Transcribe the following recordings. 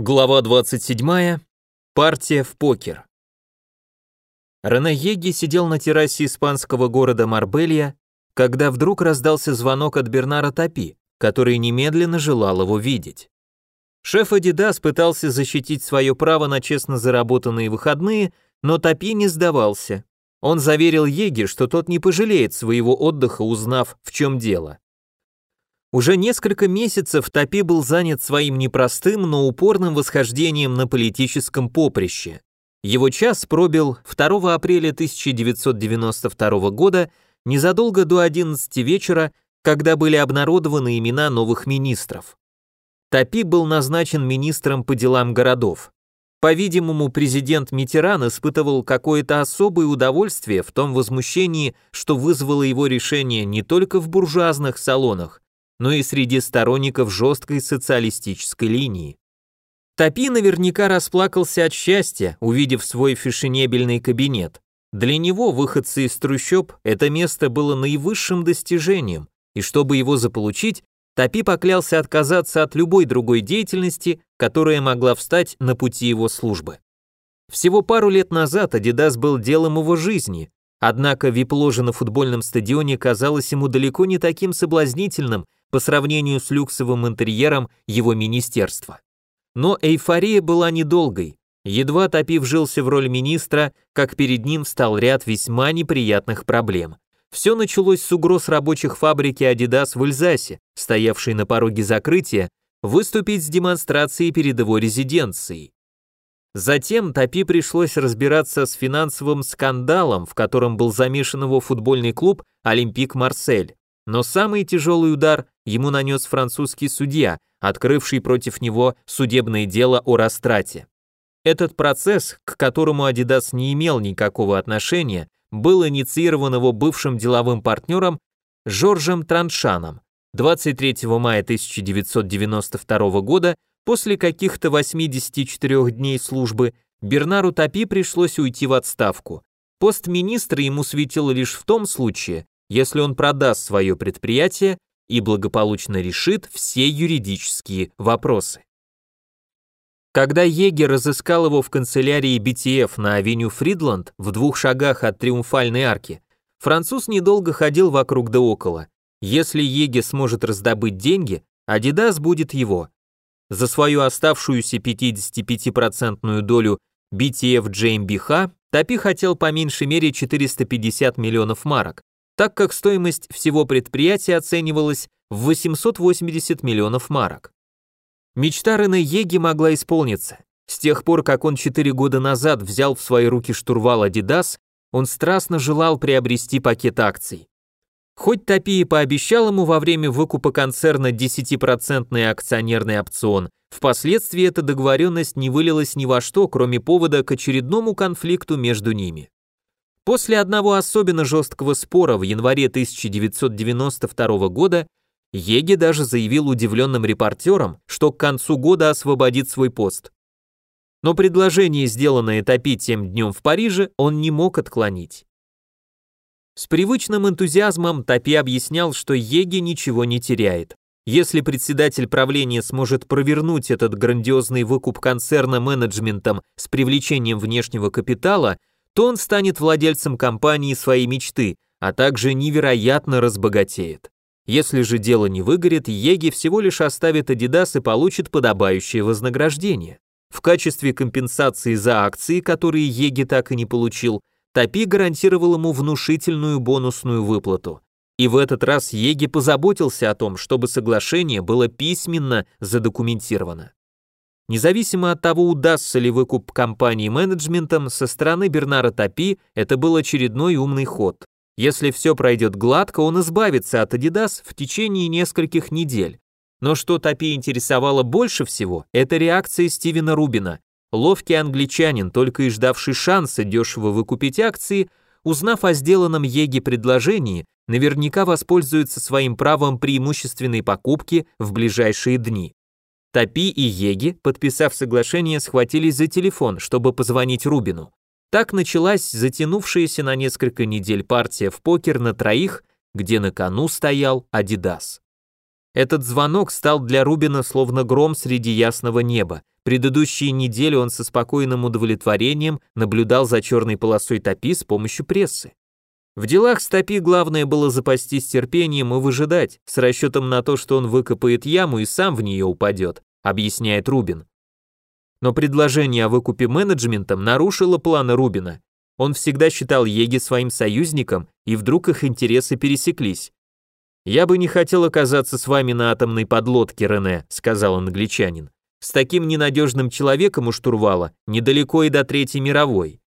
Глава 27. Партия в покер. Рене Еги сидел на террасе испанского города Марбелья, когда вдруг раздался звонок от Бернара Топи, который немедленно желал его видеть. Шеф Адидас пытался защитить свое право на честно заработанные выходные, но Топи не сдавался. Он заверил Еги, что тот не пожалеет своего отдыха, узнав, в чем дело. Уже несколько месяцев Топи был занят своим непростым, но упорным восхождением на политическом поприще. Его час пробил 2 апреля 1992 года, незадолго до 11 вечера, когда были обнародованы имена новых министров. Топи был назначен министром по делам городов. По-видимому, президент Митеран испытывал какое-то особое удовольствие в том возмущении, что вызвало его решение не только в буржуазных салонах, но и среди сторонников жесткой социалистической линии. Топи наверняка расплакался от счастья, увидев свой фешенебельный кабинет. Для него, выходцы из трущоб, это место было наивысшим достижением, и чтобы его заполучить, Топи поклялся отказаться от любой другой деятельности, которая могла встать на пути его службы. Всего пару лет назад Адидас был делом его жизни, однако вип-ложа на футбольном стадионе казалась ему далеко не таким соблазнительным, по сравнению с люксовым интерьером его министерства. Но эйфория была недолгой. Едва Топив вжился в роль министра, как перед ним встал ряд весьма неприятных проблем. Все началось с угроз рабочих фабрики Adidas в Эльзасе, стоявшей на пороге закрытия, выступить с демонстрацией перед его резиденцией. Затем Топи пришлось разбираться с финансовым скандалом, в котором был замешан его футбольный клуб «Олимпик Марсель». Но самый тяжелый удар ему нанес французский судья, открывший против него судебное дело о растрате. Этот процесс, к которому Адидас не имел никакого отношения, был инициирован его бывшим деловым партнером Жоржем Траншаном 23 мая 1992 года после каких-то 84 дней службы Бернару Топи пришлось уйти в отставку. Пост министра ему светил лишь в том случае, если он продаст свое предприятие и благополучно решит все юридические вопросы. Когда Егер разыскал его в канцелярии BTF на авеню Фридланд в двух шагах от Триумфальной арки, француз недолго ходил вокруг да около. Если Еге сможет раздобыть деньги, Adidas будет его. За свою оставшуюся 55% долю BTF GmbH Топи хотел по меньшей мере 450 миллионов марок так как стоимость всего предприятия оценивалась в 880 миллионов марок. Мечта Рене Еги могла исполниться. С тех пор, как он 4 года назад взял в свои руки штурвал Adidas, он страстно желал приобрести пакет акций. Хоть Топи и пообещал ему во время выкупа концерна 10% акционерный опцион, впоследствии эта договоренность не вылилась ни во что, кроме повода к очередному конфликту между ними. После одного особенно жесткого спора в январе 1992 года Еге даже заявил удивленным репортерам, что к концу года освободит свой пост. Но предложение, сделанное Топи тем днем в Париже, он не мог отклонить. С привычным энтузиазмом Топи объяснял, что Еге ничего не теряет. Если председатель правления сможет провернуть этот грандиозный выкуп концерна менеджментом с привлечением внешнего капитала, то он станет владельцем компании своей мечты, а также невероятно разбогатеет. Если же дело не выгорит, Еги всего лишь оставит Adidas и получит подобающее вознаграждение. В качестве компенсации за акции, которые Еги так и не получил, Топи гарантировал ему внушительную бонусную выплату. И в этот раз Еги позаботился о том, чтобы соглашение было письменно задокументировано. Независимо от того, удастся ли выкуп компании менеджментом, со стороны Бернара Топи это был очередной умный ход. Если все пройдет гладко, он избавится от Adidas в течение нескольких недель. Но что Топи интересовало больше всего, это реакция Стивена Рубина. Ловкий англичанин, только и ждавший шанса дешево выкупить акции, узнав о сделанном Еге предложении, наверняка воспользуется своим правом преимущественной покупки в ближайшие дни. Топи и Еги, подписав соглашение, схватились за телефон, чтобы позвонить Рубину. Так началась затянувшаяся на несколько недель партия в покер на троих, где на кону стоял Адидас. Этот звонок стал для Рубина словно гром среди ясного неба. Предыдущие недели он со спокойным удовлетворением наблюдал за черной полосой топи с помощью прессы. В делах стопи главное было запастись терпением и выжидать, с расчетом на то, что он выкопает яму и сам в нее упадет, объясняет Рубин. Но предложение о выкупе менеджментом нарушило планы Рубина. Он всегда считал Еги своим союзником, и вдруг их интересы пересеклись. «Я бы не хотел оказаться с вами на атомной подлодке, Рене», сказал англичанин. «С таким ненадежным человеком у штурвала недалеко и до Третьей мировой.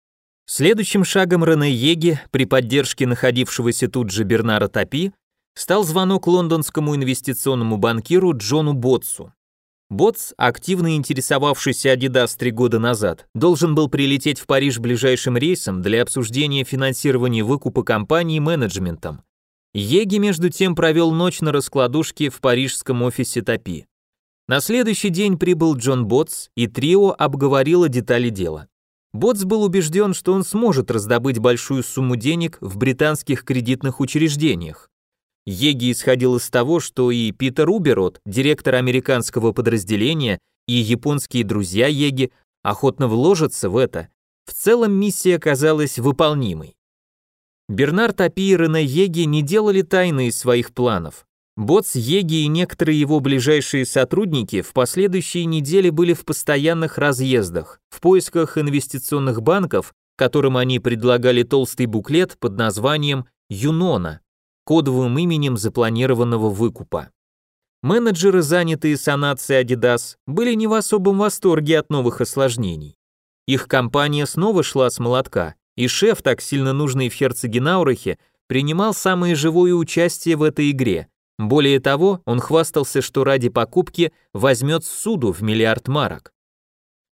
Следующим шагом Рене Еги, при поддержке находившегося тут же Бернара Топи, стал звонок лондонскому инвестиционному банкиру Джону Ботсу. Ботс, активно интересовавшийся Adidas три года назад, должен был прилететь в Париж ближайшим рейсом для обсуждения финансирования выкупа компании менеджментом. Еги, между тем, провел ночь на раскладушке в парижском офисе Топи. На следующий день прибыл Джон Ботс, и трио обговорило детали дела. Ботс был убежден, что он сможет раздобыть большую сумму денег в британских кредитных учреждениях. Еги исходил из того, что и Питер Уберот, директор американского подразделения, и японские друзья Еги охотно вложатся в это. В целом миссия оказалась выполнимой. Бернард Апи и Рене Еги не делали тайны из своих планов. Боц, Еги и некоторые его ближайшие сотрудники в последующие недели были в постоянных разъездах, в поисках инвестиционных банков, которым они предлагали толстый буклет под названием «Юнона», кодовым именем запланированного выкупа. Менеджеры, занятые санацией Adidas, были не в особом восторге от новых осложнений. Их компания снова шла с молотка, и шеф, так сильно нужный в Херцегенаурахе, принимал самое живое участие в этой игре, более того, он хвастался, что ради покупки возьмет суду в миллиард марок.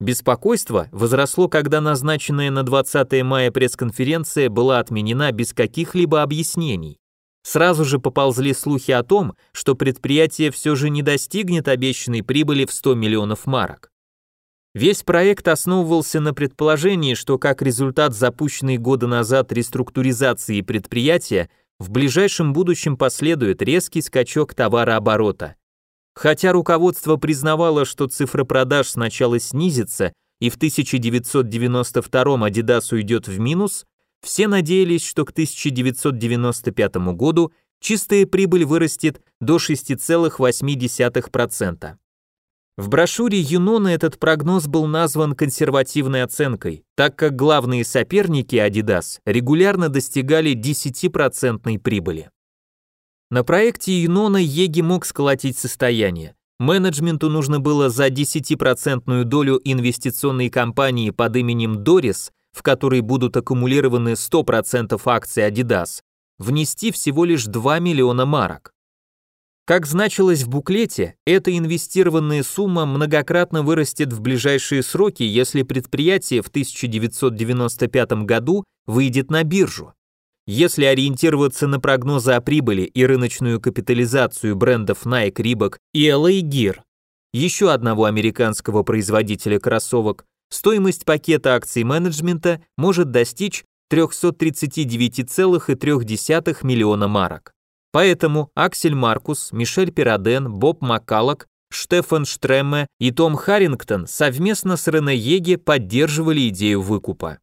Беспокойство возросло, когда назначенная на 20 мая пресс-конференция была отменена без каких-либо объяснений. Сразу же поползли слухи о том, что предприятие все же не достигнет обещанной прибыли в 100 миллионов марок. Весь проект основывался на предположении, что как результат запущенной года назад реструктуризации предприятия в ближайшем будущем последует резкий скачок товарооборота. Хотя руководство признавало, что цифра продаж сначала снизится и в 1992 Adidas уйдет в минус, все надеялись, что к 1995 году чистая прибыль вырастет до 6,8%. В брошюре Юнона этот прогноз был назван консервативной оценкой, так как главные соперники Adidas регулярно достигали 10% прибыли. На проекте Юнона Еги мог сколотить состояние. Менеджменту нужно было за 10% долю инвестиционной компании под именем Doris, в которой будут аккумулированы 100% акций Adidas, внести всего лишь 2 миллиона марок. Как значилось в буклете, эта инвестированная сумма многократно вырастет в ближайшие сроки, если предприятие в 1995 году выйдет на биржу. Если ориентироваться на прогнозы о прибыли и рыночную капитализацию брендов Nike, Reebok и LA Gear, еще одного американского производителя кроссовок, стоимость пакета акций менеджмента может достичь 339,3 миллиона марок. Поэтому Аксель Маркус, Мишель Пираден, Боб Маккалок, Штефан Штремме и Том Харрингтон совместно с Рене Еге поддерживали идею выкупа.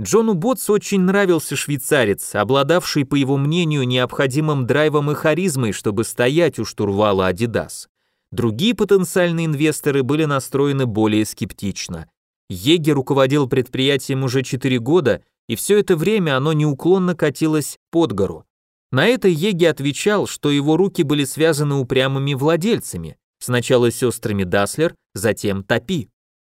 Джону Ботс очень нравился швейцарец, обладавший, по его мнению, необходимым драйвом и харизмой, чтобы стоять у штурвала Adidas. Другие потенциальные инвесторы были настроены более скептично. Еге руководил предприятием уже 4 года, и все это время оно неуклонно катилось под гору. На это Еги отвечал, что его руки были связаны упрямыми владельцами, сначала сестрами Даслер, затем Топи.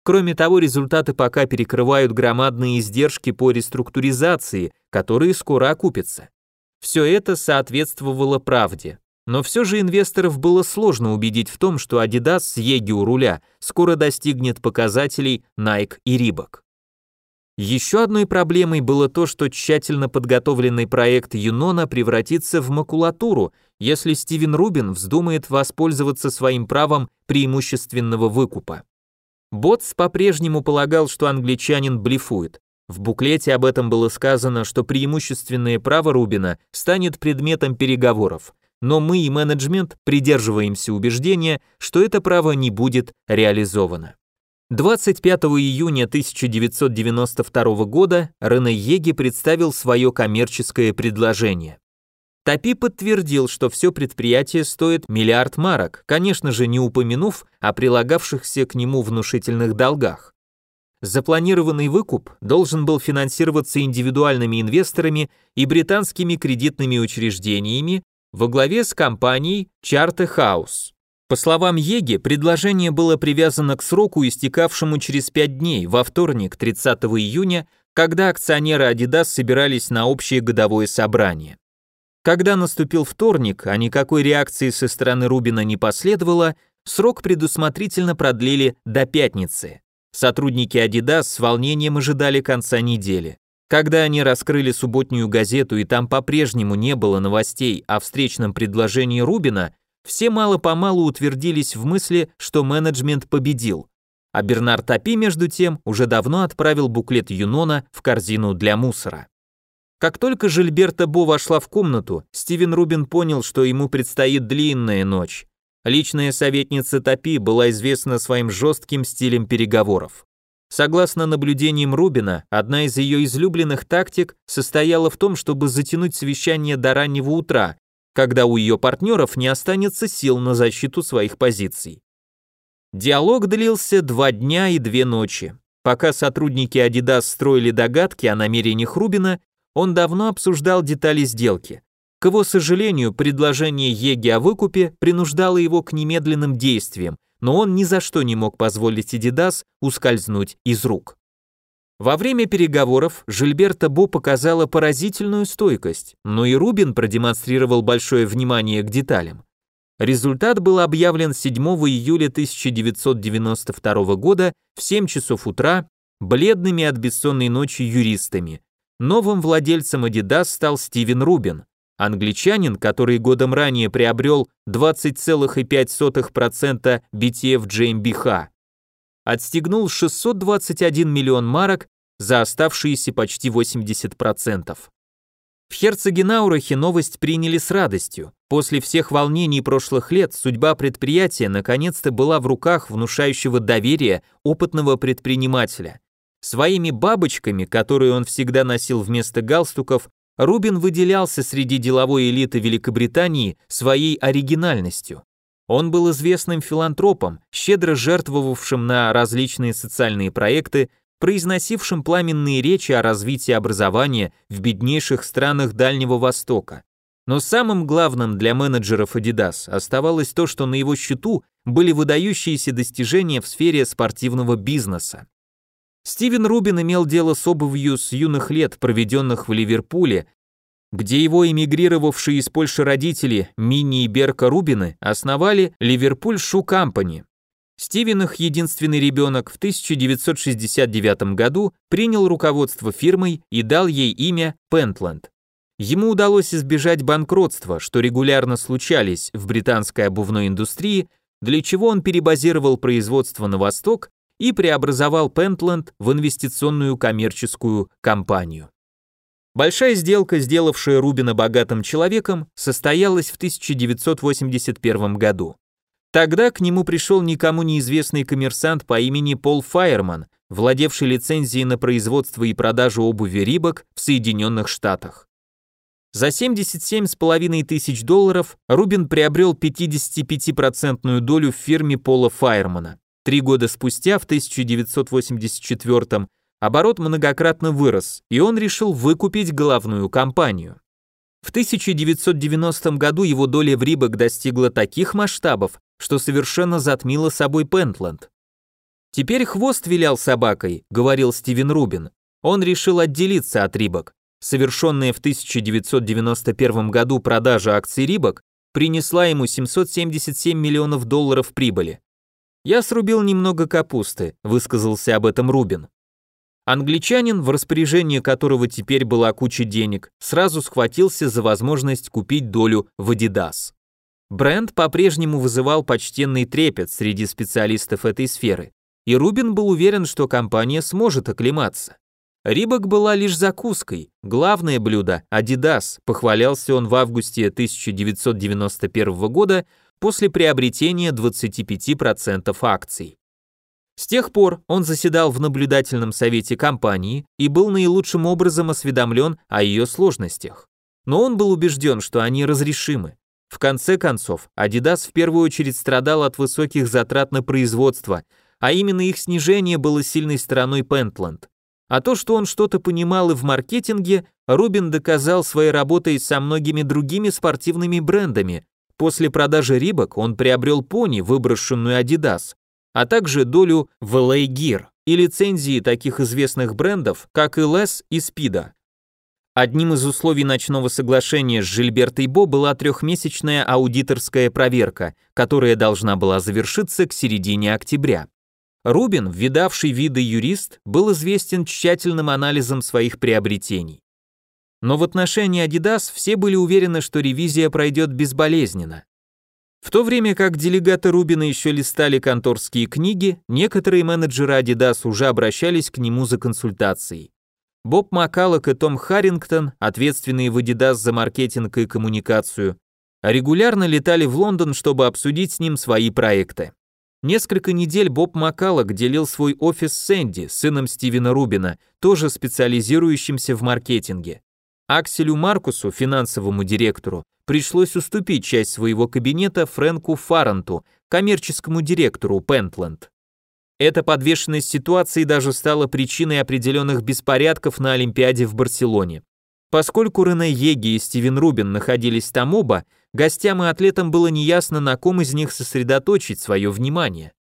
Кроме того, результаты пока перекрывают громадные издержки по реструктуризации, которые скоро окупятся. Все это соответствовало правде. Но все же инвесторов было сложно убедить в том, что Adidas с Еги у руля скоро достигнет показателей Nike и Reebok. Еще одной проблемой было то, что тщательно подготовленный проект Юнона превратится в макулатуру, если Стивен Рубин вздумает воспользоваться своим правом преимущественного выкупа. Ботс по-прежнему полагал, что англичанин блефует. В буклете об этом было сказано, что преимущественное право Рубина станет предметом переговоров. Но мы и менеджмент придерживаемся убеждения, что это право не будет реализовано. 25 июня 1992 года Рене Еги представил свое коммерческое предложение. Топи подтвердил, что все предприятие стоит миллиард марок, конечно же не упомянув о прилагавшихся к нему внушительных долгах. Запланированный выкуп должен был финансироваться индивидуальными инвесторами и британскими кредитными учреждениями во главе с компанией Charter House. По словам Еги, предложение было привязано к сроку, истекавшему через 5 дней, во вторник, 30 июня, когда акционеры Adidas собирались на общее годовое собрание. Когда наступил вторник, а никакой реакции со стороны Рубина не последовало, срок предусмотрительно продлили до пятницы. Сотрудники Adidas с волнением ожидали конца недели. Когда они раскрыли субботнюю газету и там по-прежнему не было новостей о встречном предложении Рубина, все мало-помалу утвердились в мысли, что менеджмент победил. А Бернард Топи, между тем, уже давно отправил буклет Юнона в корзину для мусора. Как только Жильберта Бо вошла в комнату, Стивен Рубин понял, что ему предстоит длинная ночь. Личная советница Топи была известна своим жестким стилем переговоров. Согласно наблюдениям Рубина, одна из ее излюбленных тактик состояла в том, чтобы затянуть совещание до раннего утра, когда у ее партнеров не останется сил на защиту своих позиций. Диалог длился два дня и две ночи. Пока сотрудники Adidas строили догадки о намерениях Рубина, он давно обсуждал детали сделки. К его сожалению, предложение Еги о выкупе принуждало его к немедленным действиям, но он ни за что не мог позволить Adidas ускользнуть из рук. Во время переговоров Жильберта Бо показала поразительную стойкость, но и Рубин продемонстрировал большое внимание к деталям. Результат был объявлен 7 июля 1992 года в 7 часов утра бледными от бессонной ночи юристами. Новым владельцем Adidas стал Стивен Рубин, англичанин, который годом ранее приобрел 20,5% BTF GmbH отстегнул 621 миллион марок за оставшиеся почти 80%. В Херцегенаурахе новость приняли с радостью. После всех волнений прошлых лет судьба предприятия наконец-то была в руках внушающего доверия опытного предпринимателя. Своими бабочками, которые он всегда носил вместо галстуков, Рубин выделялся среди деловой элиты Великобритании своей оригинальностью. Он был известным филантропом, щедро жертвовавшим на различные социальные проекты, произносившим пламенные речи о развитии образования в беднейших странах Дальнего Востока. Но самым главным для менеджеров Adidas оставалось то, что на его счету были выдающиеся достижения в сфере спортивного бизнеса. Стивен Рубин имел дело с обувью с юных лет, проведенных в Ливерпуле, где его эмигрировавшие из Польши родители Мини и Берка Рубины основали Ливерпуль Шу Компани. Стивен, их единственный ребенок, в 1969 году принял руководство фирмой и дал ей имя Пентленд. Ему удалось избежать банкротства, что регулярно случались в британской обувной индустрии, для чего он перебазировал производство на восток и преобразовал Пентленд в инвестиционную коммерческую компанию. Большая сделка, сделавшая Рубина богатым человеком, состоялась в 1981 году. Тогда к нему пришел никому неизвестный коммерсант по имени Пол Файерман, владевший лицензией на производство и продажу обуви Рибок в Соединенных Штатах. За 77,5 тысяч долларов Рубин приобрел 55% долю в фирме Пола Файермана. Три года спустя, в 1984 оборот многократно вырос, и он решил выкупить головную компанию. В 1990 году его доля в Рибок достигла таких масштабов, что совершенно затмила собой Пентленд. «Теперь хвост вилял собакой», — говорил Стивен Рубин. Он решил отделиться от Рибок. Совершенная в 1991 году продажа акций Рибок принесла ему 777 миллионов долларов прибыли. «Я срубил немного капусты», — высказался об этом Рубин. Англичанин, в распоряжении которого теперь была куча денег, сразу схватился за возможность купить долю в Adidas. Бренд по-прежнему вызывал почтенный трепет среди специалистов этой сферы, и Рубин был уверен, что компания сможет оклематься. Рибок была лишь закуской, главное блюдо – Adidas, похвалялся он в августе 1991 года после приобретения 25% акций. С тех пор он заседал в наблюдательном совете компании и был наилучшим образом осведомлен о ее сложностях. Но он был убежден, что они разрешимы. В конце концов, Adidas в первую очередь страдал от высоких затрат на производство, а именно их снижение было сильной стороной Pentland. А то, что он что-то понимал и в маркетинге, Рубин доказал своей работой со многими другими спортивными брендами. После продажи Рибок он приобрел пони, выброшенную Adidas, а также долю в LA Gear и лицензии таких известных брендов, как и Les и Спида. Одним из условий ночного соглашения с Жильбертой Бо была трехмесячная аудиторская проверка, которая должна была завершиться к середине октября. Рубин, видавший виды юрист, был известен тщательным анализом своих приобретений. Но в отношении Adidas все были уверены, что ревизия пройдет безболезненно. В то время как делегаты Рубина еще листали конторские книги, некоторые менеджеры Adidas уже обращались к нему за консультацией. Боб Маккалок и Том Харрингтон, ответственные в Adidas за маркетинг и коммуникацию, регулярно летали в Лондон, чтобы обсудить с ним свои проекты. Несколько недель Боб Маккалок делил свой офис с Сэнди, сыном Стивена Рубина, тоже специализирующимся в маркетинге. Акселю Маркусу, финансовому директору, пришлось уступить часть своего кабинета Фрэнку Фарренту, коммерческому директору Пентленд. Эта подвешенность ситуации даже стала причиной определенных беспорядков на Олимпиаде в Барселоне. Поскольку Рене Еги и Стивен Рубин находились там оба, гостям и атлетам было неясно, на ком из них сосредоточить свое внимание.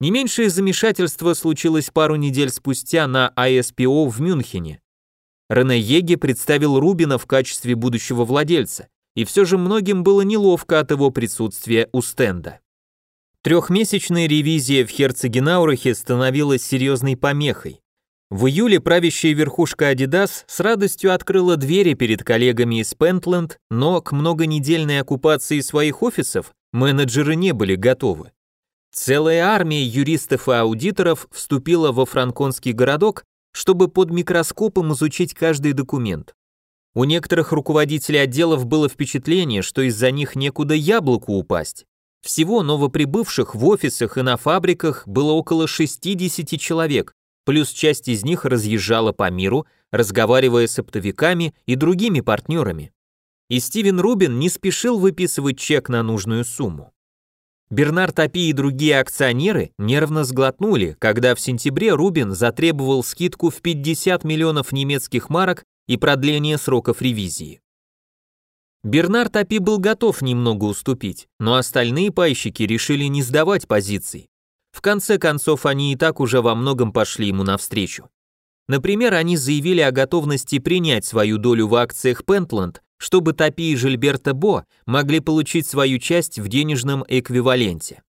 Не меньшее замешательство случилось пару недель спустя на ISPO в Мюнхене. Рене Еги представил Рубина в качестве будущего владельца, и все же многим было неловко от его присутствия у стенда. Трехмесячная ревизия в Херцегенаурахе становилась серьезной помехой. В июле правящая верхушка Adidas с радостью открыла двери перед коллегами из Pentland, но к многонедельной оккупации своих офисов менеджеры не были готовы. Целая армия юристов и аудиторов вступила во франконский городок, чтобы под микроскопом изучить каждый документ. У некоторых руководителей отделов было впечатление, что из-за них некуда яблоку упасть. Всего новоприбывших в офисах и на фабриках было около 60 человек, плюс часть из них разъезжала по миру, разговаривая с оптовиками и другими партнерами. И Стивен Рубин не спешил выписывать чек на нужную сумму. Бернар Топи и другие акционеры нервно сглотнули, когда в сентябре Рубин затребовал скидку в 50 миллионов немецких марок и продление сроков ревизии. Бернар Топи был готов немного уступить, но остальные пайщики решили не сдавать позиций. В конце концов, они и так уже во многом пошли ему навстречу. Например, они заявили о готовности принять свою долю в акциях Pentland, чтобы Топи и Жильберта Бо могли получить свою часть в денежном эквиваленте.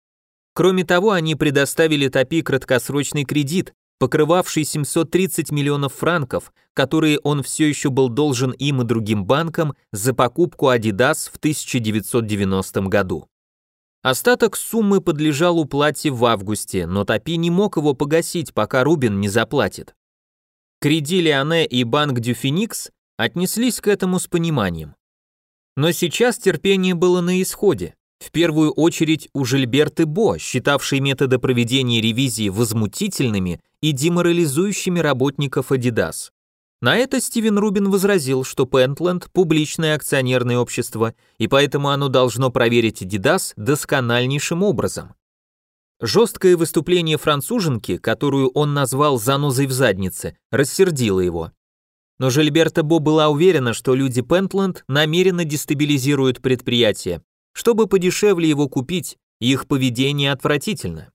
Кроме того, они предоставили Топи краткосрочный кредит, покрывавший 730 миллионов франков, которые он все еще был должен им и другим банкам за покупку Adidas в 1990 году. Остаток суммы подлежал уплате в августе, но Топи не мог его погасить, пока Рубин не заплатит. Креди Леоне и Банк Дюфиникс отнеслись к этому с пониманием. Но сейчас терпение было на исходе. В первую очередь у Жильберты Бо, считавшей методы проведения ревизии возмутительными и деморализующими работников Adidas. На это Стивен Рубин возразил, что Pentland – публичное акционерное общество, и поэтому оно должно проверить Adidas доскональнейшим образом. Жесткое выступление француженки, которую он назвал «занозой в заднице», рассердило его. Но Жильберта Бо была уверена, что люди Pentland намеренно дестабилизируют предприятие, чтобы подешевле его купить, и их поведение отвратительно.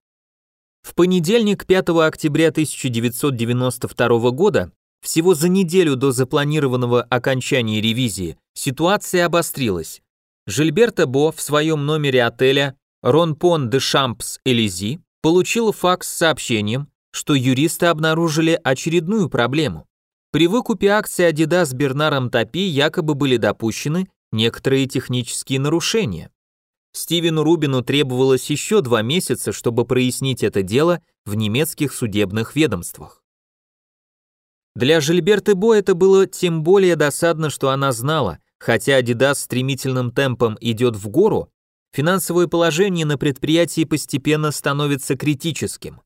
В понедельник, 5 октября 1992 года, всего за неделю до запланированного окончания ревизии ситуация обострилась. Жильберта Бо в своем номере отеля Ронпон де Шампс Элизи получил факс с сообщением, что юристы обнаружили очередную проблему. При выкупе акций Adidas Бернаром Топи якобы были допущены некоторые технические нарушения. Стивену Рубину требовалось еще два месяца, чтобы прояснить это дело в немецких судебных ведомствах. Для Жильберты Бо это было тем более досадно, что она знала, хотя Adidas стремительным темпом идет в гору, финансовое положение на предприятии постепенно становится критическим.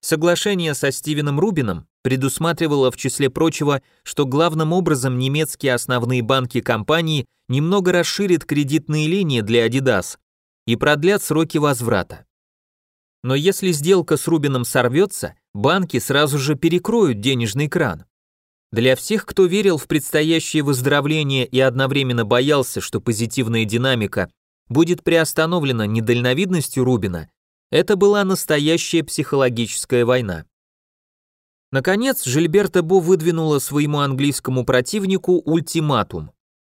Соглашение со Стивеном Рубином предусматривало в числе прочего, что главным образом немецкие основные банки компании немного расширят кредитные линии для Adidas и продлят сроки возврата. Но если сделка с Рубином сорвется, банки сразу же перекроют денежный кран. Для всех, кто верил в предстоящее выздоровление и одновременно боялся, что позитивная динамика будет приостановлена недальновидностью Рубина, это была настоящая психологическая война. Наконец, Жильберта Бо выдвинула своему английскому противнику ультиматум.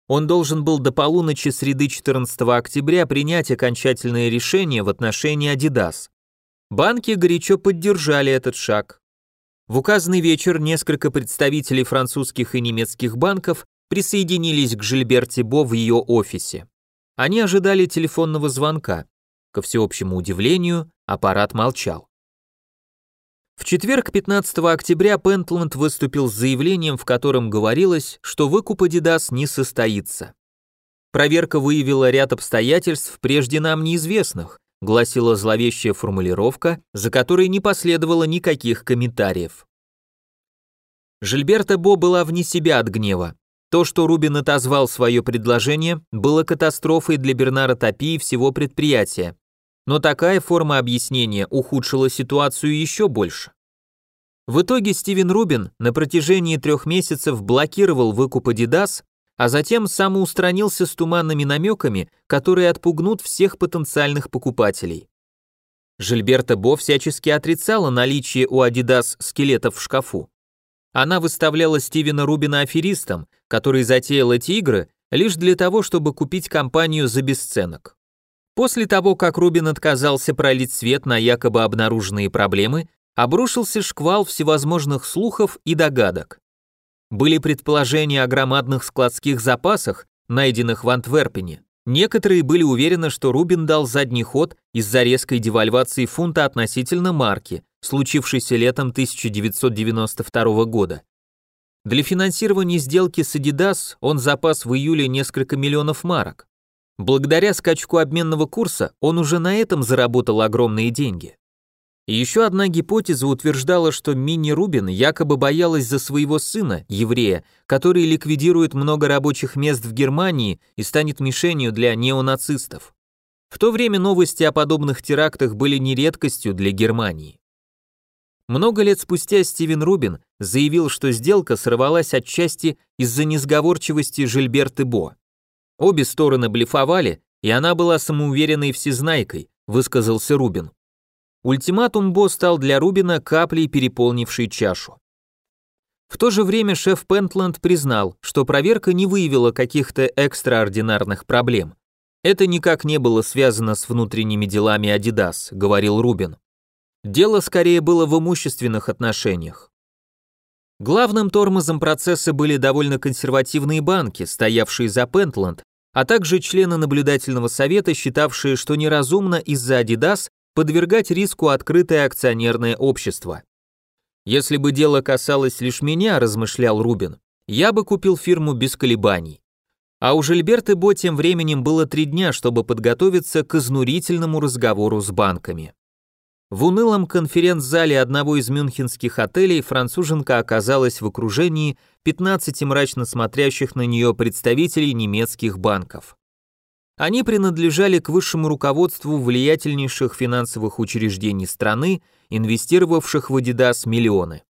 Он должен был до полуночи среды 14 октября принять окончательное решение в отношении Adidas. Банки горячо поддержали этот шаг. В указанный вечер несколько представителей французских и немецких банков присоединились к Жильберте Бо в ее офисе. Они ожидали телефонного звонка. Ко всеобщему удивлению, аппарат молчал. В четверг, 15 октября, Пентланд выступил с заявлением, в котором говорилось, что выкуп Adidas не состоится. Проверка выявила ряд обстоятельств, прежде нам неизвестных, гласила зловещая формулировка, за которой не последовало никаких комментариев. Жильберта Бо была вне себя от гнева. То, что Рубин отозвал свое предложение, было катастрофой для Бернара Топи и всего предприятия. Но такая форма объяснения ухудшила ситуацию еще больше. В итоге Стивен Рубин на протяжении трех месяцев блокировал выкуп Adidas а затем самоустранился с туманными намеками, которые отпугнут всех потенциальных покупателей. Жильберта Бо всячески отрицала наличие у Adidas скелетов в шкафу. Она выставляла Стивена Рубина аферистом, который затеял эти игры лишь для того, чтобы купить компанию за бесценок. После того, как Рубин отказался пролить свет на якобы обнаруженные проблемы, обрушился шквал всевозможных слухов и догадок. Были предположения о громадных складских запасах, найденных в Антверпене. Некоторые были уверены, что Рубин дал задний ход из-за резкой девальвации фунта относительно марки, случившейся летом 1992 года. Для финансирования сделки с Adidas он запас в июле несколько миллионов марок. Благодаря скачку обменного курса он уже на этом заработал огромные деньги. Еще одна гипотеза утверждала, что Минни Рубин якобы боялась за своего сына, еврея, который ликвидирует много рабочих мест в Германии и станет мишенью для неонацистов. В то время новости о подобных терактах были не редкостью для Германии. Много лет спустя Стивен Рубин заявил, что сделка сорвалась отчасти из-за несговорчивости Жильберты Бо. Обе стороны блефовали, и она была самоуверенной всезнайкой, высказался Рубин. Ультиматум Бо стал для Рубина каплей, переполнившей чашу. В то же время шеф Пентланд признал, что проверка не выявила каких-то экстраординарных проблем. Это никак не было связано с внутренними делами Adidas, говорил Рубин. Дело скорее было в имущественных отношениях. Главным тормозом процесса были довольно консервативные банки, стоявшие за Пентланд, а также члены наблюдательного совета, считавшие, что неразумно из-за Adidas подвергать риску открытое акционерное общество. Если бы дело касалось лишь меня, размышлял Рубин, я бы купил фирму без колебаний. А у Жильберты Бо тем временем было три дня, чтобы подготовиться к изнурительному разговору с банками. В унылом конференц-зале одного из мюнхенских отелей француженка оказалась в окружении 15 мрачно смотрящих на нее представителей немецких банков. Они принадлежали к высшему руководству влиятельнейших финансовых учреждений страны, инвестировавших в Adidas миллионы.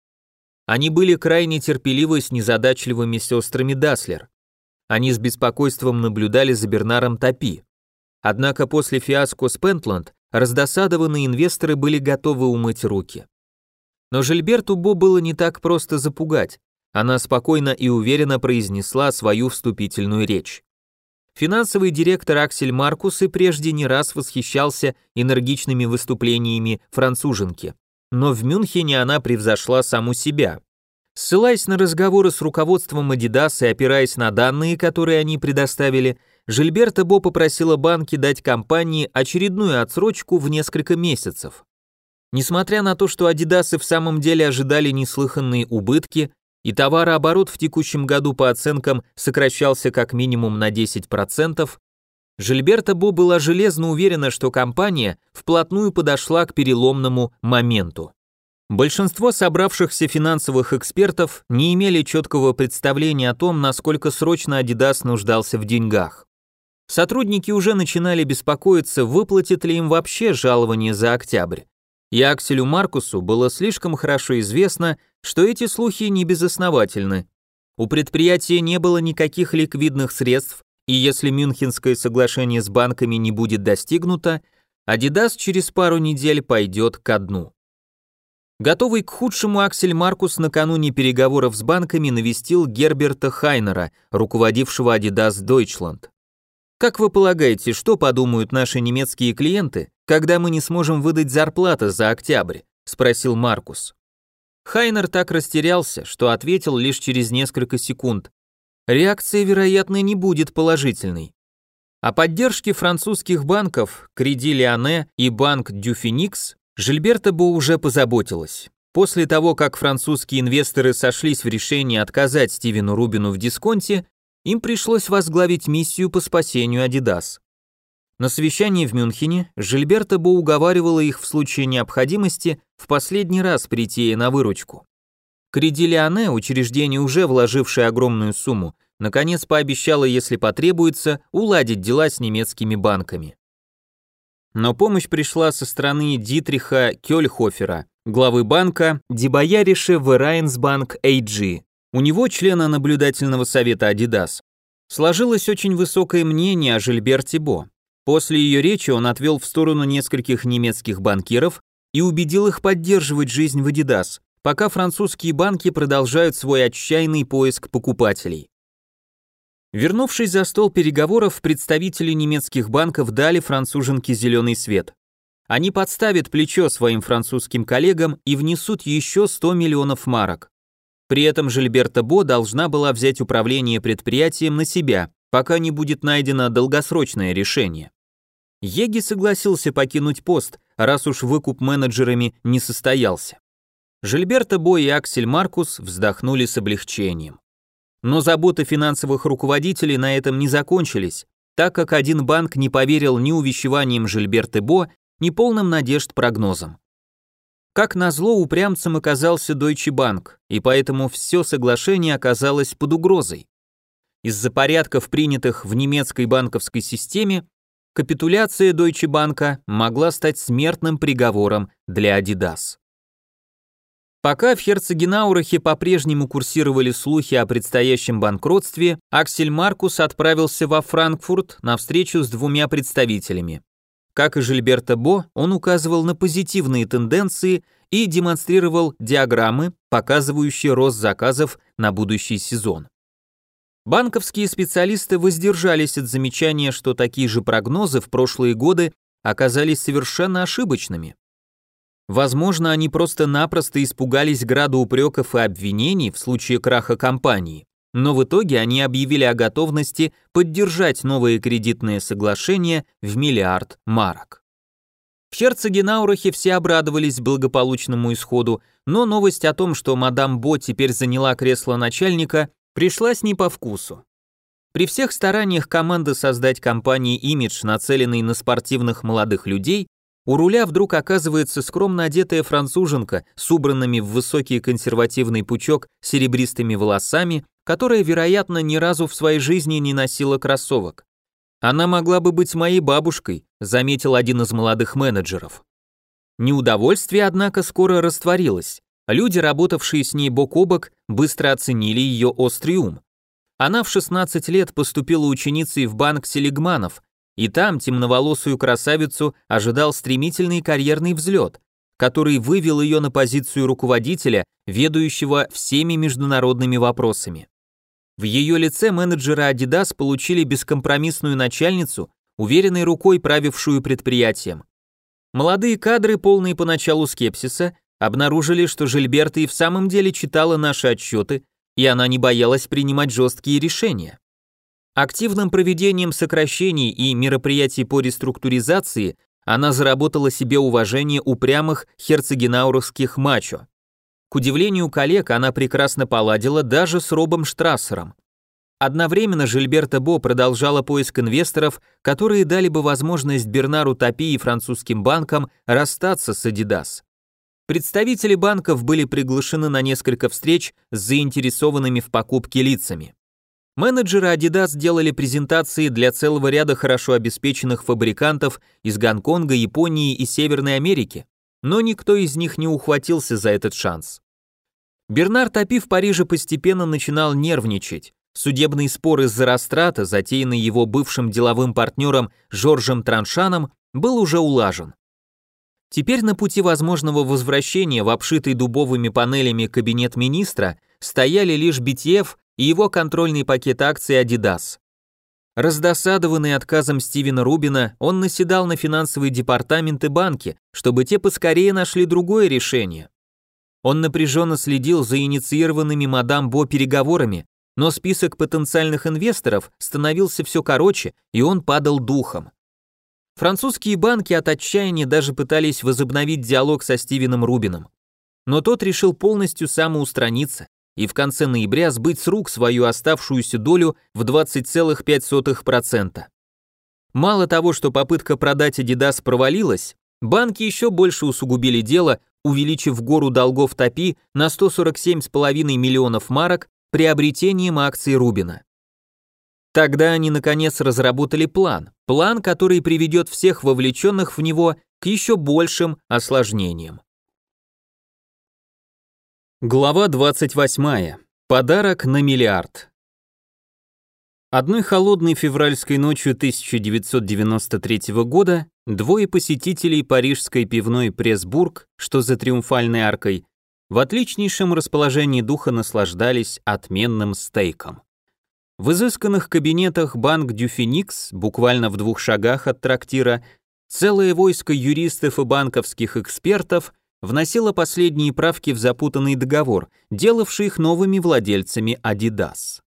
Они были крайне терпеливы с незадачливыми сестрами Даслер. Они с беспокойством наблюдали за Бернаром Топи. Однако после фиаско с Пентланд раздосадованные инвесторы были готовы умыть руки. Но Жильберту Бо было не так просто запугать. Она спокойно и уверенно произнесла свою вступительную речь. Финансовый директор Аксель Маркус и прежде не раз восхищался энергичными выступлениями француженки, но в Мюнхене она превзошла саму себя. Ссылаясь на разговоры с руководством Adidas и опираясь на данные, которые они предоставили, Жильберта Бо попросила банки дать компании очередную отсрочку в несколько месяцев. Несмотря на то, что и в самом деле ожидали неслыханные убытки, и товарооборот в текущем году по оценкам сокращался как минимум на 10%, Жильберта Бо была железно уверена, что компания вплотную подошла к переломному моменту. Большинство собравшихся финансовых экспертов не имели четкого представления о том, насколько срочно Adidas нуждался в деньгах. Сотрудники уже начинали беспокоиться, выплатит ли им вообще жалование за октябрь. И Акселю Маркусу было слишком хорошо известно, что эти слухи не безосновательны. У предприятия не было никаких ликвидных средств, и если Мюнхенское соглашение с банками не будет достигнуто, Adidas через пару недель пойдет ко дну. Готовый к худшему Аксель Маркус накануне переговоров с банками навестил Герберта Хайнера, руководившего Adidas Deutschland. Как вы полагаете, что подумают наши немецкие клиенты, когда мы не сможем выдать зарплаты за октябрь? спросил Маркус. Хайнер так растерялся, что ответил лишь через несколько секунд. Реакция, вероятно, не будет положительной. О поддержке французских банков Креди Лиане и банк Дюфиникс Жильберта Бо уже позаботилась. После того, как французские инвесторы сошлись в решении отказать Стивену Рубину в дисконте, им пришлось возглавить миссию по спасению Adidas. На совещании в Мюнхене Жильберта Бо уговаривала их в случае необходимости в последний раз прийти ей на выручку. Креди Леоне, учреждение, уже вложившее огромную сумму, наконец пообещало, если потребуется, уладить дела с немецкими банками. Но помощь пришла со стороны Дитриха Кёльхофера, главы банка Дибаярише Верайнсбанк AG. У него, члена наблюдательного совета Adidas, сложилось очень высокое мнение о Жильберте Бо. После ее речи он отвел в сторону нескольких немецких банкиров и убедил их поддерживать жизнь в Adidas, пока французские банки продолжают свой отчаянный поиск покупателей. Вернувшись за стол переговоров, представители немецких банков дали француженке зеленый свет. Они подставят плечо своим французским коллегам и внесут еще 100 миллионов марок. При этом Жильберта Бо должна была взять управление предприятием на себя, пока не будет найдено долгосрочное решение. Еги согласился покинуть пост, раз уж выкуп менеджерами не состоялся. Жильберта Бо и Аксель Маркус вздохнули с облегчением. Но заботы финансовых руководителей на этом не закончились, так как один банк не поверил ни увещеваниям Жильберты Бо, ни полным надежд прогнозам. Как назло, упрямцем оказался Deutsche Bank, и поэтому все соглашение оказалось под угрозой. Из-за порядков, принятых в немецкой банковской системе, капитуляция Deutsche Bank могла стать смертным приговором для Adidas. Пока в Херцегенаурахе по-прежнему курсировали слухи о предстоящем банкротстве, Аксель Маркус отправился во Франкфурт на встречу с двумя представителями. Как и Жильберто Бо, он указывал на позитивные тенденции и демонстрировал диаграммы, показывающие рост заказов на будущий сезон. Банковские специалисты воздержались от замечания, что такие же прогнозы в прошлые годы оказались совершенно ошибочными. Возможно, они просто-напросто испугались града упреков и обвинений в случае краха компании, но в итоге они объявили о готовности поддержать новые кредитные соглашения в миллиард марок. В Херцегенаурахе все обрадовались благополучному исходу, но новость о том, что мадам Бо теперь заняла кресло начальника, пришлась не по вкусу. При всех стараниях команды создать компании имидж, нацеленный на спортивных молодых людей, у руля вдруг оказывается скромно одетая француженка с убранными в высокий консервативный пучок серебристыми волосами, которая, вероятно, ни разу в своей жизни не носила кроссовок. Она могла бы быть моей бабушкой, заметил один из молодых менеджеров. Неудовольствие, однако, скоро растворилось. Люди, работавшие с ней бок о бок, быстро оценили ее острый ум. Она в 16 лет поступила ученицей в банк Селигманов, и там темноволосую красавицу ожидал стремительный карьерный взлет, который вывел ее на позицию руководителя, ведающего всеми международными вопросами. В ее лице менеджеры Adidas получили бескомпромиссную начальницу, уверенной рукой правившую предприятием. Молодые кадры, полные поначалу скепсиса, обнаружили, что Жильберта и в самом деле читала наши отчеты, и она не боялась принимать жесткие решения. Активным проведением сокращений и мероприятий по реструктуризации она заработала себе уважение упрямых херцегенауровских мачо. К удивлению коллег, она прекрасно поладила даже с Робом Штрассером. Одновременно Жильберта Бо продолжала поиск инвесторов, которые дали бы возможность Бернару Топи и французским банкам расстаться с Adidas. Представители банков были приглашены на несколько встреч с заинтересованными в покупке лицами. Менеджеры Adidas делали презентации для целого ряда хорошо обеспеченных фабрикантов из Гонконга, Японии и Северной Америки, но никто из них не ухватился за этот шанс. Бернар Топи в Париже постепенно начинал нервничать. Судебный спор из-за растрата, затеянный его бывшим деловым партнером Жоржем Траншаном, был уже улажен. Теперь на пути возможного возвращения в обшитый дубовыми панелями кабинет министра стояли лишь BTF и его контрольный пакет акций Adidas. Раздосадованный отказом Стивена Рубина, он наседал на финансовые департаменты банки, чтобы те поскорее нашли другое решение. Он напряженно следил за инициированными мадам Бо переговорами, но список потенциальных инвесторов становился все короче, и он падал духом. Французские банки от отчаяния даже пытались возобновить диалог со Стивеном Рубином. Но тот решил полностью самоустраниться и в конце ноября сбыть с рук свою оставшуюся долю в 20,5%. Мало того, что попытка продать Adidas провалилась, банки еще больше усугубили дело, увеличив гору долгов ТОПИ на 147,5 миллионов марок приобретением акций Рубина. Тогда они наконец разработали план, план, который приведет всех вовлеченных в него к еще большим осложнениям. Глава 28. Подарок на миллиард. Одной холодной февральской ночью 1993 года двое посетителей парижской пивной Пресбург, что за триумфальной аркой, в отличнейшем расположении духа наслаждались отменным стейком. В изысканных кабинетах банк Дюфеникс, буквально в двух шагах от трактира, целое войско юристов и банковских экспертов вносило последние правки в запутанный договор, делавший их новыми владельцами Adidas.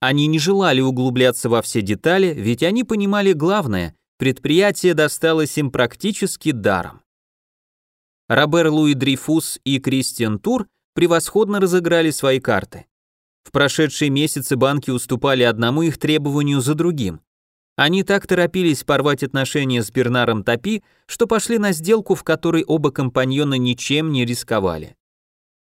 Они не желали углубляться во все детали, ведь они понимали главное – предприятие досталось им практически даром. Робер Луи Дрейфус и Кристиан Тур превосходно разыграли свои карты. В прошедшие месяцы банки уступали одному их требованию за другим. Они так торопились порвать отношения с Бернаром Топи, что пошли на сделку, в которой оба компаньона ничем не рисковали.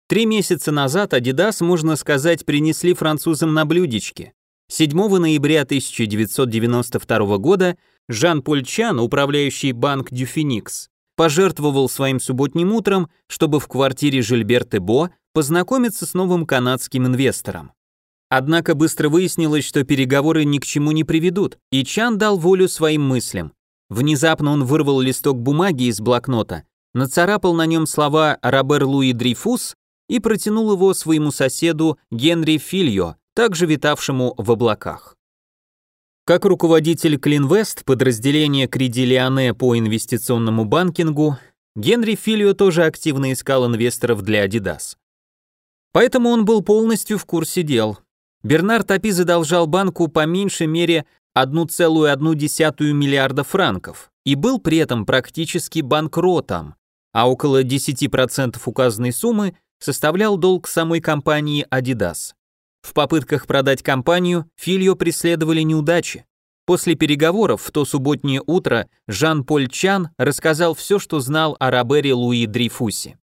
Три месяца назад Adidas, можно сказать, принесли французам на блюдечке. 7 ноября 1992 года Жан-Поль Чан, управляющий банк Дюфиникс, пожертвовал своим субботним утром, чтобы в квартире Жильберты Бо познакомиться с новым канадским инвестором. Однако быстро выяснилось, что переговоры ни к чему не приведут, и Чан дал волю своим мыслям. Внезапно он вырвал листок бумаги из блокнота, нацарапал на нем слова Робер Луи Дрейфус и протянул его своему соседу Генри Фильо, также витавшему в облаках. Как руководитель Клинвест, подразделения Креди Леоне по инвестиционному банкингу, Генри Филио тоже активно искал инвесторов для Adidas. Поэтому он был полностью в курсе дел. Бернар Топи задолжал банку по меньшей мере 1,1 миллиарда франков и был при этом практически банкротом, а около 10% указанной суммы составлял долг самой компании Adidas. В попытках продать компанию Фильо преследовали неудачи. После переговоров в то субботнее утро Жан-Поль Чан рассказал все, что знал о Робере Луи Дрейфусе.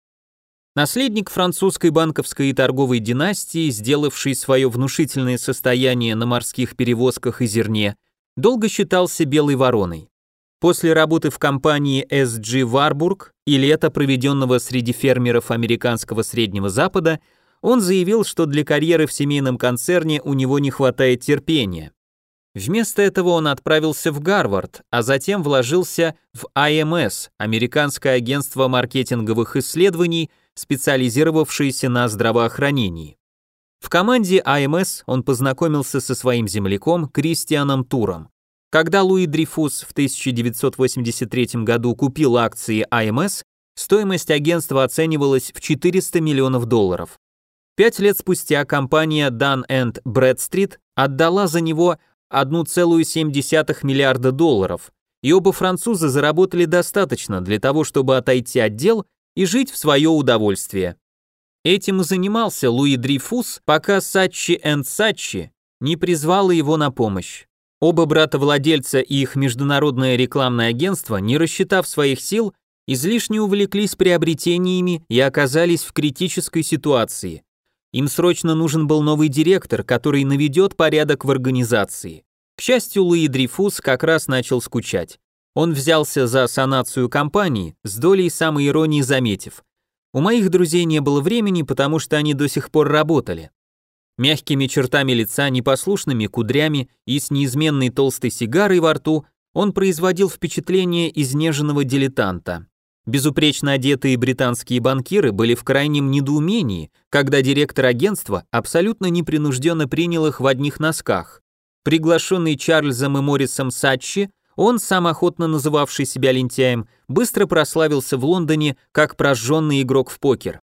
Наследник французской банковской и торговой династии, сделавший свое внушительное состояние на морских перевозках и зерне, долго считался белой вороной. После работы в компании SG Warburg и лета, проведенного среди фермеров американского Среднего Запада, он заявил, что для карьеры в семейном концерне у него не хватает терпения. Вместо этого он отправился в Гарвард, а затем вложился в IMS, Американское агентство маркетинговых исследований, специализировавшееся на здравоохранении. В команде IMS он познакомился со своим земляком Кристианом Туром. Когда Луи Дрифус в 1983 году купил акции IMS, стоимость агентства оценивалась в 400 миллионов долларов. Пять лет спустя компания Dun Bradstreet отдала за него 1,7 миллиарда долларов, и оба француза заработали достаточно для того, чтобы отойти от дел и жить в свое удовольствие. Этим и занимался Луи Дрейфус, пока Сачи энд Сачи не призвала его на помощь. Оба брата-владельца и их международное рекламное агентство, не рассчитав своих сил, излишне увлеклись приобретениями и оказались в критической ситуации. Им срочно нужен был новый директор, который наведет порядок в организации. К счастью, Луи Дрейфус как раз начал скучать. Он взялся за санацию компании, с долей самой иронии заметив. У моих друзей не было времени, потому что они до сих пор работали. Мягкими чертами лица, непослушными кудрями и с неизменной толстой сигарой во рту он производил впечатление изнеженного дилетанта. Безупречно одетые британские банкиры были в крайнем недоумении, когда директор агентства абсолютно непринужденно принял их в одних носках. Приглашенный Чарльзом и Моррисом Сатчи, он, сам охотно называвший себя лентяем, быстро прославился в Лондоне как прожженный игрок в покер.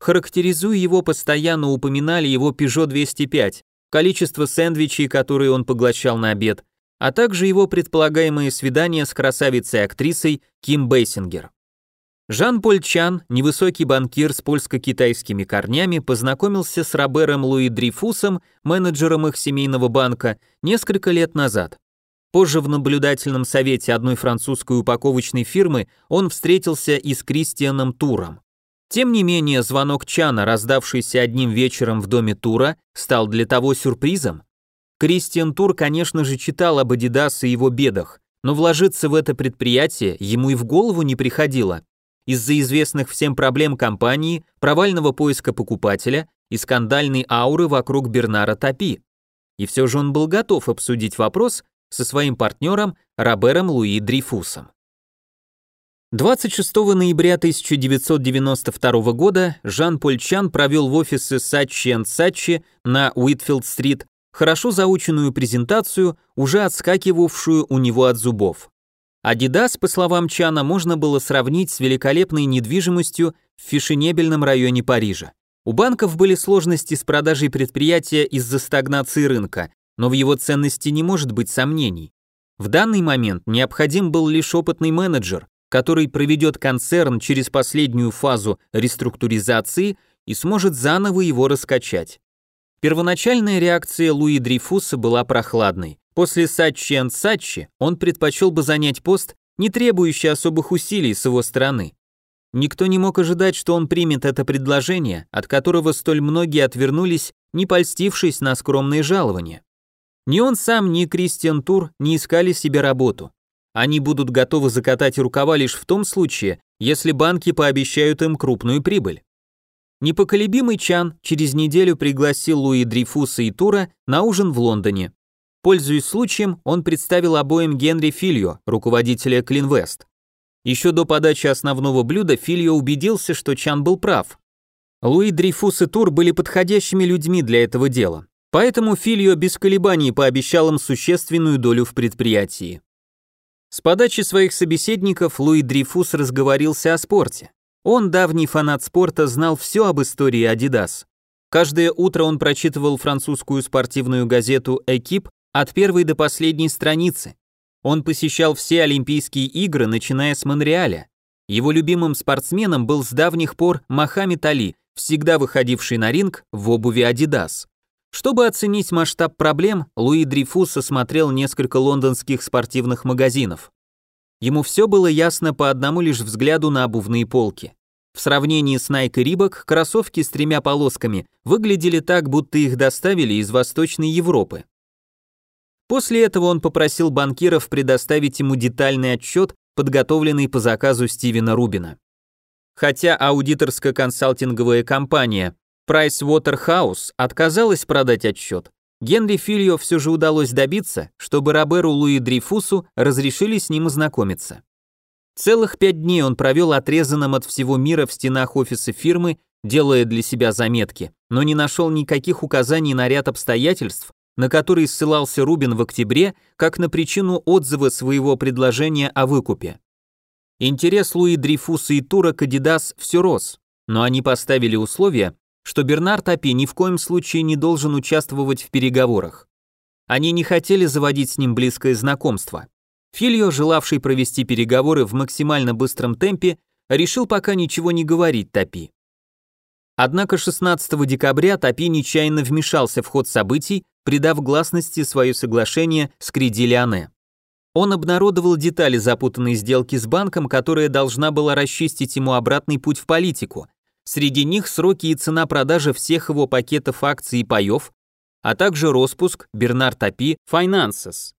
Характеризуя его, постоянно упоминали его Peugeot 205, количество сэндвичей, которые он поглощал на обед, а также его предполагаемые свидания с красавицей-актрисой Ким Бейсингер. Жан-Поль Чан, невысокий банкир с польско-китайскими корнями, познакомился с Робером Луи Дрейфусом, менеджером их семейного банка, несколько лет назад. Позже в наблюдательном совете одной французской упаковочной фирмы он встретился и с Кристианом Туром. Тем не менее, звонок Чана, раздавшийся одним вечером в доме Тура, стал для того сюрпризом. Кристиан Тур, конечно же, читал об Адидас и его бедах, но вложиться в это предприятие ему и в голову не приходило из-за известных всем проблем компании, провального поиска покупателя и скандальной ауры вокруг Бернара Топи. И все же он был готов обсудить вопрос со своим партнером Робером Луи Дрейфусом. 26 ноября 1992 года Жан-Поль Чан провел в офисе Сачи Сачи на Уитфилд-стрит хорошо заученную презентацию, уже отскакивавшую у него от зубов. Адидас, по словам Чана, можно было сравнить с великолепной недвижимостью в фешенебельном районе Парижа. У банков были сложности с продажей предприятия из-за стагнации рынка, но в его ценности не может быть сомнений. В данный момент необходим был лишь опытный менеджер, который проведет концерн через последнюю фазу реструктуризации и сможет заново его раскачать. Первоначальная реакция Луи Дрейфуса была прохладной. После Сачи and Сачи он предпочел бы занять пост, не требующий особых усилий с его стороны. Никто не мог ожидать, что он примет это предложение, от которого столь многие отвернулись, не польстившись на скромные жалования. Ни он сам, ни Кристиан Тур не искали себе работу. Они будут готовы закатать рукава лишь в том случае, если банки пообещают им крупную прибыль. Непоколебимый Чан через неделю пригласил Луи Дрейфуса и Тура на ужин в Лондоне. Пользуясь случаем, он представил обоим Генри Фильо, руководителя Клинвест. Еще до подачи основного блюда Фильо убедился, что Чан был прав. Луи Дрейфус и Тур были подходящими людьми для этого дела. Поэтому Фильо без колебаний пообещал им существенную долю в предприятии. С подачи своих собеседников Луи Дрейфус разговорился о спорте. Он, давний фанат спорта, знал все об истории Adidas. Каждое утро он прочитывал французскую спортивную газету «Экип» От первой до последней страницы. Он посещал все Олимпийские игры, начиная с Монреаля. Его любимым спортсменом был с давних пор Мохаммед Али, всегда выходивший на ринг в обуви Adidas. Чтобы оценить масштаб проблем, Луи Дрифус осмотрел несколько лондонских спортивных магазинов. Ему все было ясно по одному лишь взгляду на обувные полки. В сравнении с Nike и Reebok, кроссовки с тремя полосками выглядели так, будто их доставили из Восточной Европы. После этого он попросил банкиров предоставить ему детальный отчет, подготовленный по заказу Стивена Рубина. Хотя аудиторско-консалтинговая компания Pricewaterhouse отказалась продать отчет, Генри Фильо все же удалось добиться, чтобы Роберу Луи Дрейфусу разрешили с ним ознакомиться. Целых пять дней он провел отрезанным от всего мира в стенах офиса фирмы, делая для себя заметки, но не нашел никаких указаний на ряд обстоятельств, на который ссылался Рубин в октябре, как на причину отзыва своего предложения о выкупе. Интерес Луи Дрейфуса и Тура к Адидас все рос, но они поставили условие, что Бернар Топи ни в коем случае не должен участвовать в переговорах. Они не хотели заводить с ним близкое знакомство. Фильо, желавший провести переговоры в максимально быстром темпе, решил пока ничего не говорить Топи. Однако 16 декабря Топи нечаянно вмешался в ход событий, придав гласности свое соглашение с Креди Леоне. Он обнародовал детали запутанной сделки с банком, которая должна была расчистить ему обратный путь в политику. Среди них сроки и цена продажи всех его пакетов акций и паев, а также распуск Бернар Топи Finances.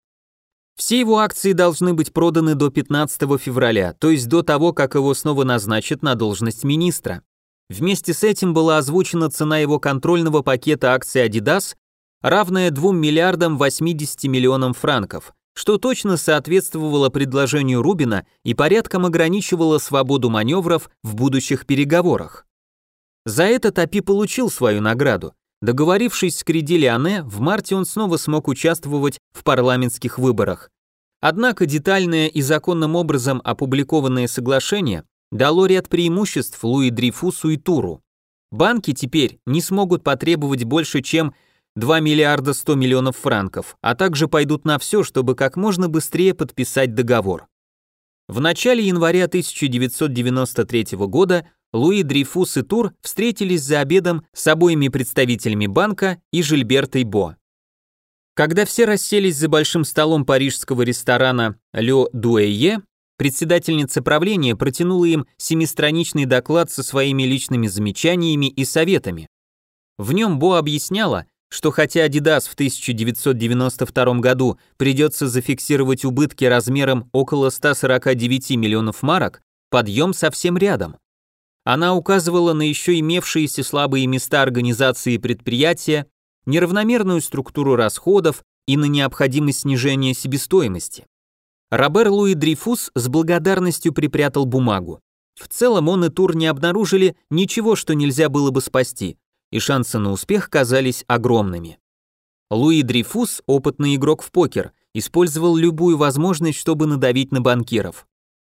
Все его акции должны быть проданы до 15 февраля, то есть до того, как его снова назначат на должность министра. Вместе с этим была озвучена цена его контрольного пакета акций Adidas, равная 2 миллиардам 80 миллионам франков, что точно соответствовало предложению Рубина и порядком ограничивало свободу маневров в будущих переговорах. За это Топи получил свою награду. Договорившись с Креди Леоне, в марте он снова смог участвовать в парламентских выборах. Однако детальное и законным образом опубликованное соглашение дало ряд преимуществ Луи Дрейфусу и Туру. Банки теперь не смогут потребовать больше, чем 2 миллиарда 100 миллионов франков, а также пойдут на все, чтобы как можно быстрее подписать договор. В начале января 1993 года Луи Дрейфус и Тур встретились за обедом с обоими представителями банка и Жильбертой Бо. Когда все расселись за большим столом парижского ресторана «Ле Дуэе», председательница правления протянула им семистраничный доклад со своими личными замечаниями и советами. В нем Бо объясняла, что хотя Adidas в 1992 году придется зафиксировать убытки размером около 149 миллионов марок, подъем совсем рядом. Она указывала на еще имевшиеся слабые места организации предприятия, неравномерную структуру расходов и на необходимость снижения себестоимости. Робер Луи Дрейфус с благодарностью припрятал бумагу. В целом он и Тур не обнаружили ничего, что нельзя было бы спасти, и шансы на успех казались огромными. Луи Дрейфус, опытный игрок в покер, использовал любую возможность, чтобы надавить на банкиров.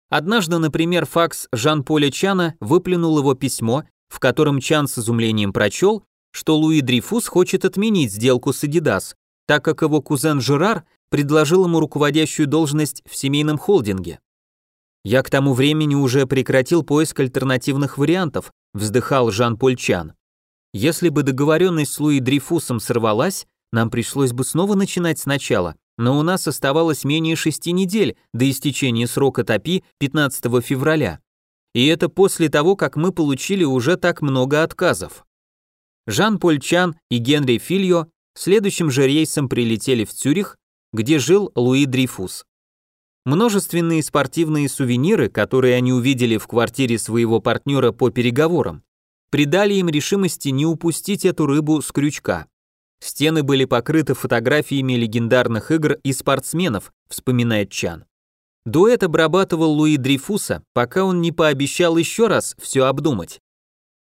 Однажды, например, факс Жан-Поля Чана выплюнул его письмо, в котором Чан с изумлением прочел, что Луи Дрейфус хочет отменить сделку с Adidas, так как его кузен Жерар предложил ему руководящую должность в семейном холдинге. «Я к тому времени уже прекратил поиск альтернативных вариантов», вздыхал Жан-Поль Чан. «Если бы договоренность с Луи Дрейфусом сорвалась, нам пришлось бы снова начинать сначала, но у нас оставалось менее шести недель до истечения срока ТОПИ 15 февраля. И это после того, как мы получили уже так много отказов. Жан-Поль Чан и Генри Фильо следующим же рейсом прилетели в Цюрих, где жил Луи Дрейфус. Множественные спортивные сувениры, которые они увидели в квартире своего партнера по переговорам, придали им решимости не упустить эту рыбу с крючка. Стены были покрыты фотографиями легендарных игр и спортсменов, вспоминает Чан. Дуэт обрабатывал Луи Дрейфуса, пока он не пообещал еще раз все обдумать.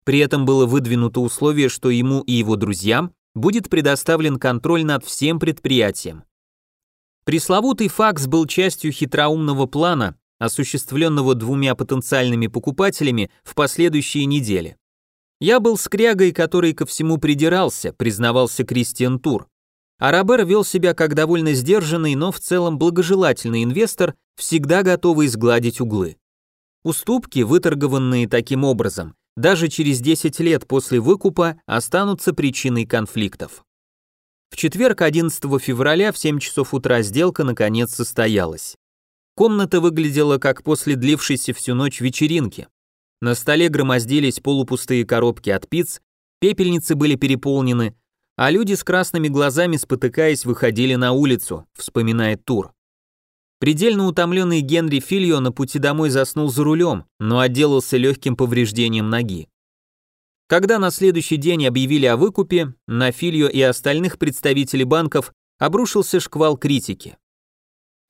При этом было выдвинуто условие, что ему и его друзьям будет предоставлен контроль над всем предприятием. Пресловутый факс был частью хитроумного плана, осуществленного двумя потенциальными покупателями в последующие недели. Я был скрягой, который ко всему придирался, признавался Кристиан Тур. А Робер вел себя как довольно сдержанный, но в целом благожелательный инвестор, всегда готовый сгладить углы. Уступки, выторгованные таким образом, даже через 10 лет после выкупа останутся причиной конфликтов. В четверг 11 февраля в 7 часов утра сделка наконец состоялась. Комната выглядела как после длившейся всю ночь вечеринки. На столе громоздились полупустые коробки от пиц, пепельницы были переполнены, а люди с красными глазами, спотыкаясь, выходили на улицу, вспоминает Тур. Предельно утомленный Генри Фильо на пути домой заснул за рулем, но отделался легким повреждением ноги. Когда на следующий день объявили о выкупе, на Фильо и остальных представителей банков обрушился шквал критики.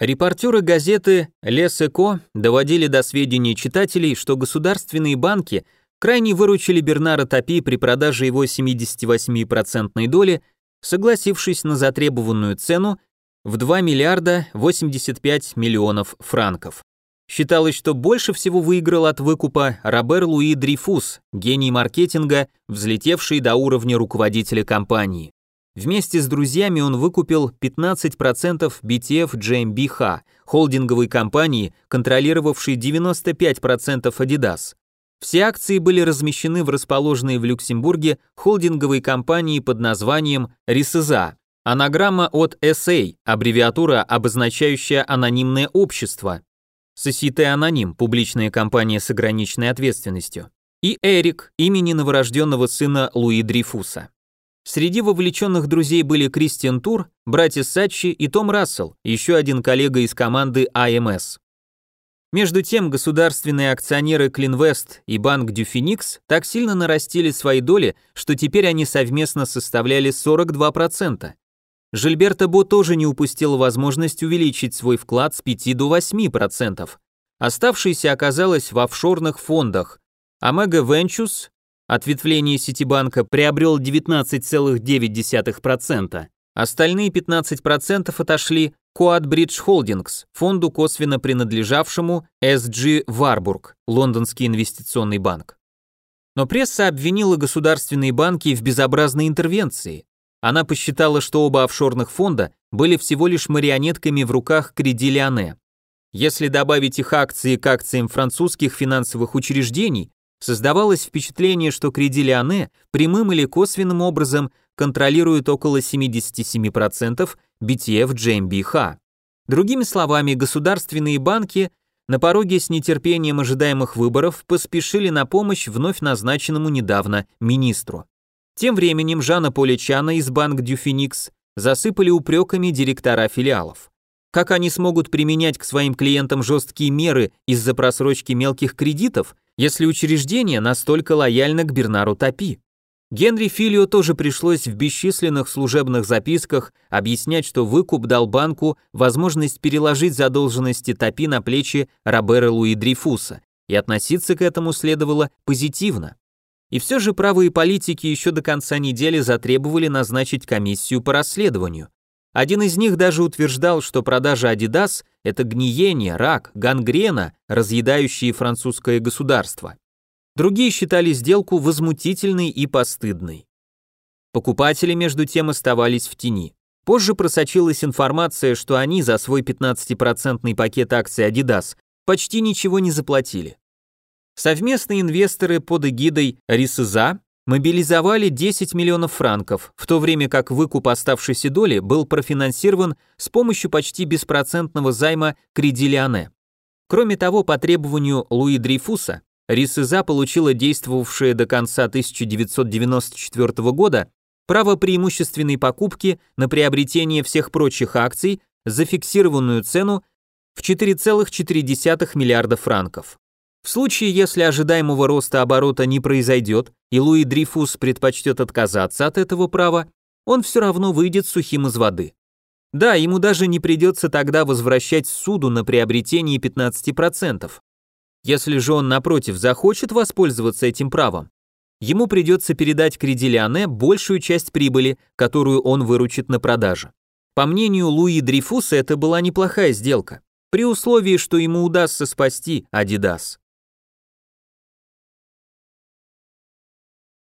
Репортеры газеты «Лес Эко» доводили до сведения читателей, что государственные банки крайне выручили Бернара Топи при продаже его 78% доли, согласившись на затребованную цену в 2 миллиарда 85 миллионов франков. Считалось, что больше всего выиграл от выкупа Робер Луи Дрейфус, гений маркетинга, взлетевший до уровня руководителя компании. Вместе с друзьями он выкупил 15% BTF GmbH, холдинговой компании, контролировавшей 95% Adidas. Все акции были размещены в расположенной в Люксембурге холдинговой компании под названием Рисеза, анаграмма от SA, аббревиатура, обозначающая анонимное общество, Societe Аноним, публичная компания с ограниченной ответственностью, и Эрик, имени новорожденного сына Луи Дрейфуса. Среди вовлеченных друзей были Кристиан Тур, братья Сачи и Том Рассел, еще один коллега из команды АМС. Между тем, государственные акционеры Клинвест и Банк Дюфиникс так сильно нарастили свои доли, что теперь они совместно составляли 42%. Жильберто Бо тоже не упустил возможность увеличить свой вклад с 5 до 8%. Оставшийся оказалось в офшорных фондах. Омега Ventures, ответвление Ситибанка, приобрел 19,9%. Остальные 15% отошли Quad Bridge Holdings, фонду косвенно принадлежавшему SG Warburg, лондонский инвестиционный банк. Но пресса обвинила государственные банки в безобразной интервенции. Она посчитала, что оба офшорных фонда были всего лишь марионетками в руках Креди Леоне. Если добавить их акции к акциям французских финансовых учреждений, создавалось впечатление, что Креди прямым или косвенным образом контролирует около 77% BTF GmbH. Другими словами, государственные банки на пороге с нетерпением ожидаемых выборов поспешили на помощь вновь назначенному недавно министру. Тем временем Жана Поличана из Банк Дюфиникс засыпали упреками директора филиалов. Как они смогут применять к своим клиентам жесткие меры из-за просрочки мелких кредитов, если учреждение настолько лояльно к Бернару Топи? Генри Филио тоже пришлось в бесчисленных служебных записках объяснять, что выкуп дал банку возможность переложить задолженности Топи на плечи Робера Луи Дрейфуса, и относиться к этому следовало позитивно. И все же правые политики еще до конца недели затребовали назначить комиссию по расследованию. Один из них даже утверждал, что продажа Adidas – это гниение, рак, гангрена, разъедающие французское государство. Другие считали сделку возмутительной и постыдной. Покупатели между тем оставались в тени. Позже просочилась информация, что они за свой 15% пакет акций Adidas почти ничего не заплатили. Совместные инвесторы под эгидой Рисыза мобилизовали 10 миллионов франков, в то время как выкуп оставшейся доли был профинансирован с помощью почти беспроцентного займа Креди Леоне. Кроме того, по требованию Луи Дрейфуса, Рисыза получила действовавшее до конца 1994 года право преимущественной покупки на приобретение всех прочих акций за фиксированную цену в 4,4 миллиарда франков. В случае, если ожидаемого роста оборота не произойдет, и Луи Дрифус предпочтет отказаться от этого права, он все равно выйдет сухим из воды. Да, ему даже не придется тогда возвращать суду на приобретение 15%. Если же он, напротив, захочет воспользоваться этим правом, ему придется передать Кредилиане большую часть прибыли, которую он выручит на продаже. По мнению Луи Дрифуса, это была неплохая сделка, при условии, что ему удастся спасти Adidas.